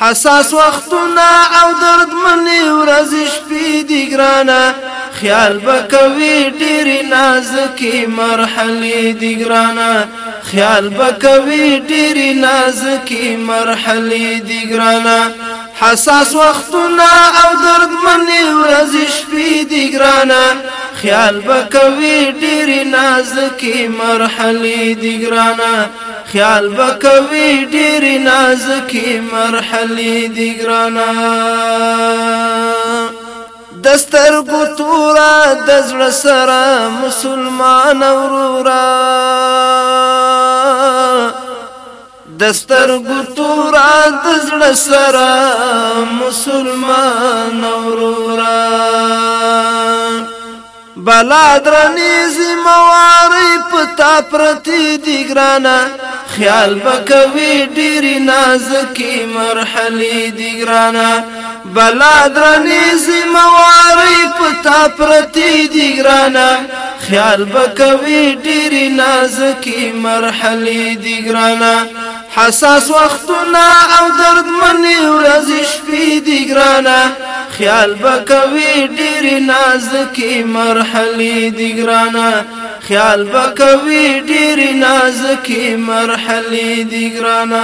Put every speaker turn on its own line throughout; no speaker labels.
حساس وختونه او دردمنې ورځې شپې دي ګرانه خیال بکوي ډېرې نازکې مرحلې دي ګرانه خیال بکوي ډېرې نازکې مرحلې دي ګرانه حساس وختونه او دردمنې ورځې شپې دي ګرانه خیال بکوي ډېر نازکي مرحله دي ګرانا خیال بکوي ډېر نازکي مرحله دي ګرانا دستر کو تورا دزړه سره مسلمان اورورا دستر ګتورا د زړه سره مسلمان اورورا بلا درنی زمواری پتا پرتی دی گرانا خیال بکوی ډیری نازکی مرحلی دی گرانا بلا درنی زمواری پتا پرتی دی گرانا خیال بکوی ډیری نازکی مرحلی دی گرانا حساس وختونه او دردمنې ورځې شپې دی گرانا خیال بکوي ډېر نازکي مرحله دي ګرانا خیال بکوي ډېر نازکي مرحله دي ګرانا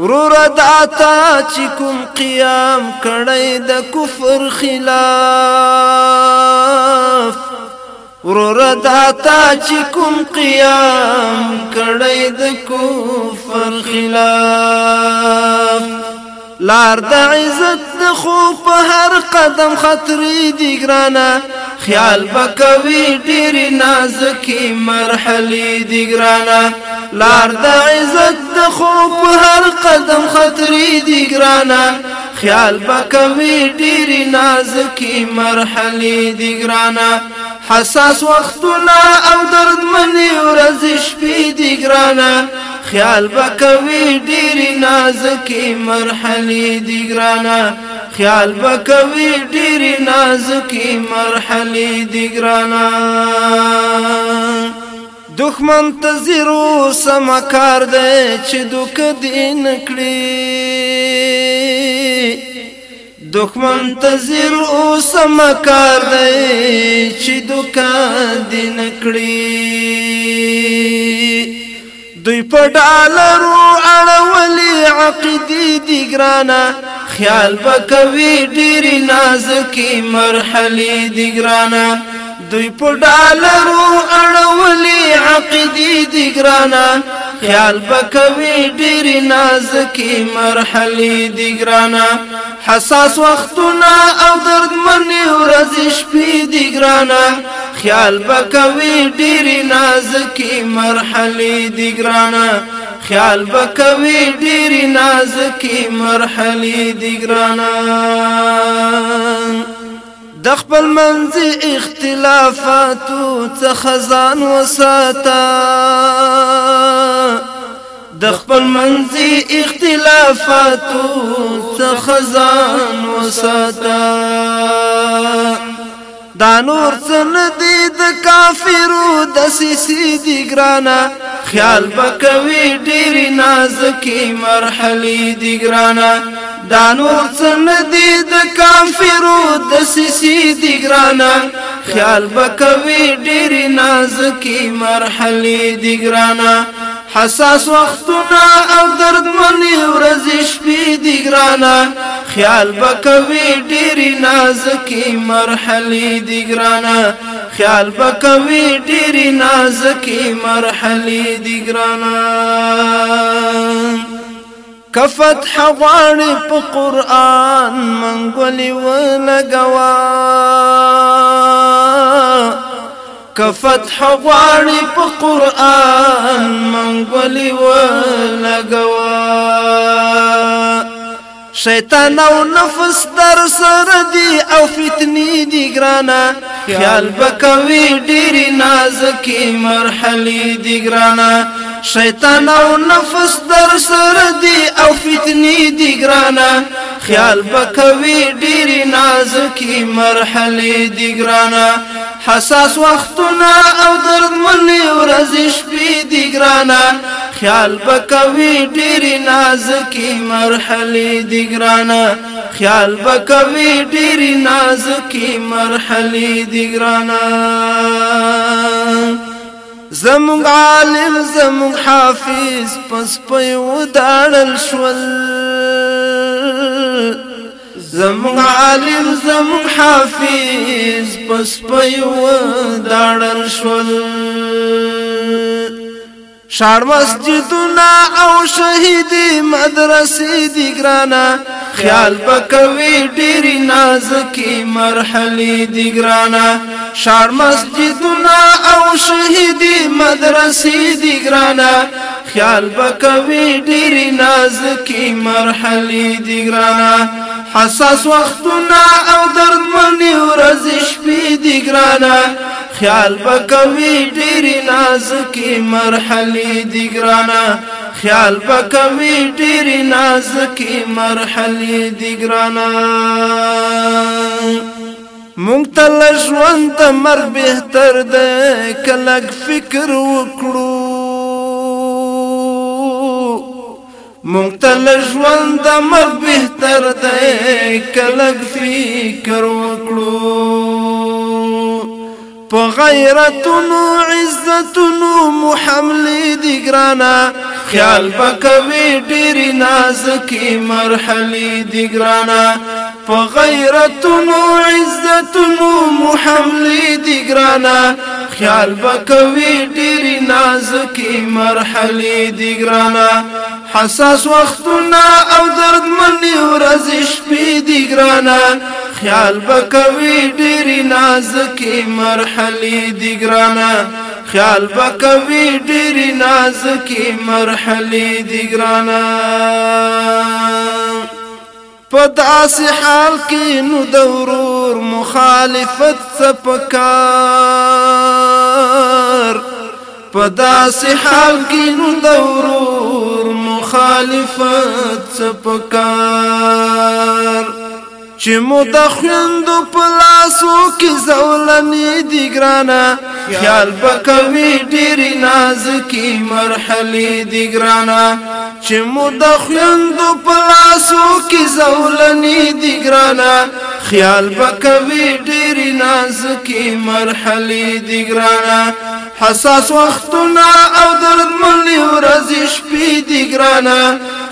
ورور داتا چې کوم قیام کړی د کفر خلاف ورور داتا چې کوم قیام کړی د کفر خلاف لار د عزت د خو په هر قدم خطرې دی ګرانا خیال بکوي ډېر نازکي مرحلې دی ګرانا لار د عزت د خو په هر قدم خطرې دی ګرانا خیال بکوي ډېر نازکي مرحلې دی ګرانا حساس وختونه او دردمنې ورځې شپې دي ګرانه خیال بکوي ډېرې نازکې مرحلې دي ګرانه خیال بکوي ډېرې نازکې مرحلې دي ګرانه دښمن ته زیرو سمکار دی چې دوک دې نکړي دښمن تزیر اوس مکار دی چې دکان دی نکړي دوی په ډالرو اړولې عقیدې دی ګرانا خیال وکوي ډېری نازکي مرحله دی ګرانا دوی په ډالرو اړولې عقیدې دی ګرانا خیال وکوي ډېری نازکي مرحله دی ګرانا حساس وختونه او دردمنې ورځې شپې دي ګرانه خیال بکوي ډېرې نازکې مرحلې دي ګرانه خیال بکوي ډېرې نازکې مرحلې دي ګرانه د خپل منځ اختلافاتو څخه ځان وساته د خپل منځي اختلافاتو څخه ځان وساته دا نور څن دي د کافرو د سيسي دي ګرانا خیال بکوي ډېر نازکي مرحله دي ګرانا دا نور څن دي د کافرو د سيسي دي ګرانا خیال بکوي ډېر نازکي مرحله دي ګرانا حساس وختونه او دردمنې ورځې شپې دي ګرانه خیال به کوي ډېرې نازکې مرحلې دي ګرانه خیال به کوي ډېرې نازکې مرحلې دي ګرانه کفتح غواړي په قران منګولي ولګوا کفتح غواړي په قران منګولي ولګوا شیطان او نفس در سره دی او فتنی دی ګرانا خیال بکوي ډیر نازکی مرحله دی ګرانا شیطان او نفس در سره دی او فتنی دی ګرانا خیال بکوي ډیر نازکی مرحله دی ګرانا حساس وختونه او دردمنې ورځې شپې دي ګرانه خیال بکوي ډېرې نازکې مرحلې دي ګرانه خیال بکوي ډېرې نازکې مرحلې دي ګرانه زمونږ عالم زمونږ حافظ پس په یو داړل شول زمون عالم زمون حافظ پس پیو داړل شول شار مسجدنا او شهیدی مدرسې دی ګرانا خیال پکوي ډېری نازکی مرحله دی ګرانا شار مسجدنا او شهیدی مدرسې دی ګرانا خیال پکوي ډېری نازکی مرحله دی ګرانا حساس وختونه او دردمنې ورځې شپې دي ګرانه خیال به کوي ډېرې نازکې مرحلې دي ګرانه خیال به کوي ډېرې نازکې مرحلې دي ګرانه مونږ ته لږ ژوند د مرګ بهتر دی که لږ فکر وکړو مونږ ته ژوند د مخ بهتر دی کلک فکر وکړو په غیرتونو عزتونو محملې دي ګرانا خیال پکوي ډېرې نازکې مرحلې دي ګرانا په غیرتونو عزتونو محملې دي ګرانا خیال پکوي ډېرې نازکې مرحلې دي ګرانا حساس وختونه او دردمنې ورځې شپې دي ګرانه خیال به کوي ډېرې نازکې مرحلې دي ګرانه خیال به کوي ډېرې نازکې مرحلې دي ګرانه په داسې حال کې نو د ورور مخالفت څه په داسې حال کې نو د ورور مخالفت سپکار چې متخند په لاسو کې زولنې دی ګرانا خیال بکوي ډېر نازکي مرحله دی ګرانا چې متخند په لاسو کې زولنې دی ګرانا خیال بکوي ډېر نازکي مرحله دي ګرانا حساس وختونه او دردمن ورځې شپې دي ګرانا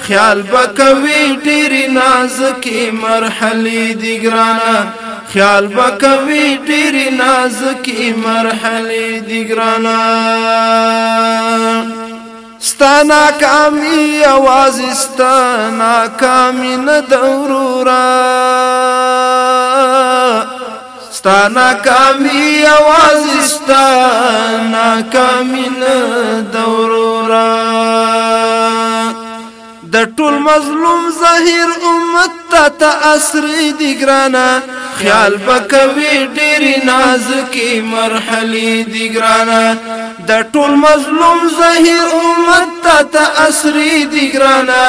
خیال بکوي ډېر نازکي مرحله دي ګرانا خیال بکوي ډېر نازکي مرحله دي ګرانا ستانا کامی आवाज ستانا کامی نه دورورا ستانا کامی आवाज ستانا کامی نه دورورا ټول مظلوم ظاهر امت ته تاثری دی ګرانا خیال پکوي ډېر نازکي مرحله دی ګرانا د ټول مظلوم ظاهر امت ته تاثری دی ګرانا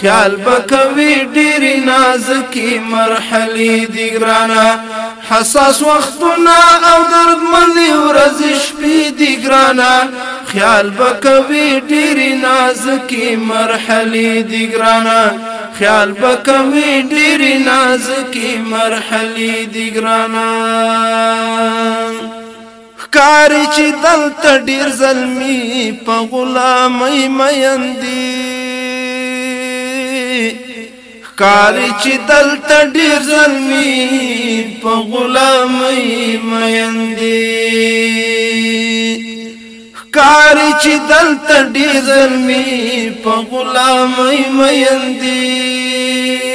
خیال بکوي ډېر نازکي مرحله دي ګرانا حساس وختونه او دردمنې ورځې شپې دي ګرانا خیال بکوي ډېر نازکي مرحله دي ګرانا خیال بکوي ډېر نازکي مرحله دي ګرانا کاری چې دلته ډیر زلمی په غلامۍ میندې کاری چې دلته ډیر ظلمي په غلامي میندې کاری چې دلته ډیر ظلمي په غلامي میندې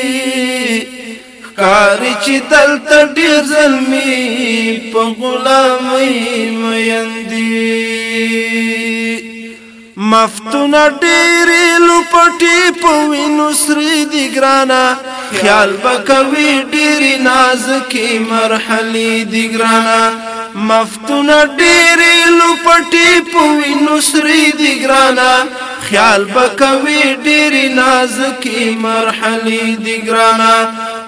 کاری چې دلته ډیر ظلمي په غلامي میندې مفتون ډېرې لپټې په وینو سرې دي ګرانه خیال به کوي ډېرې نازکې مرحلې دي ګرانه مفتون ډېرې لپټې په وینو سرې دي ګرانه خیال به کوي ډېرې نازکې مرحلې دي ګرانه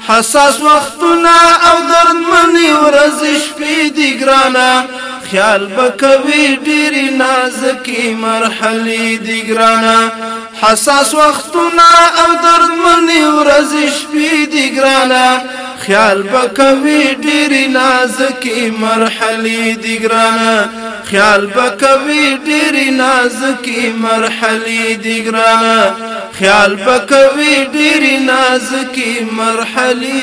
حساس وختونه او دردمنې ورځې شپې دي ګرانه خیال بکوي ډېر نازکي مرحله دي ګرانا حساس وختونه او دردمنې ورځې شپې دي ګرانا خیال بکوي ډېر نازکي مرحله دي ګرانا خیال بکوي ډېر نازکي مرحله دي ګرانا خیال بکوي ډېر نازکي مرحله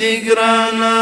دي ګرانا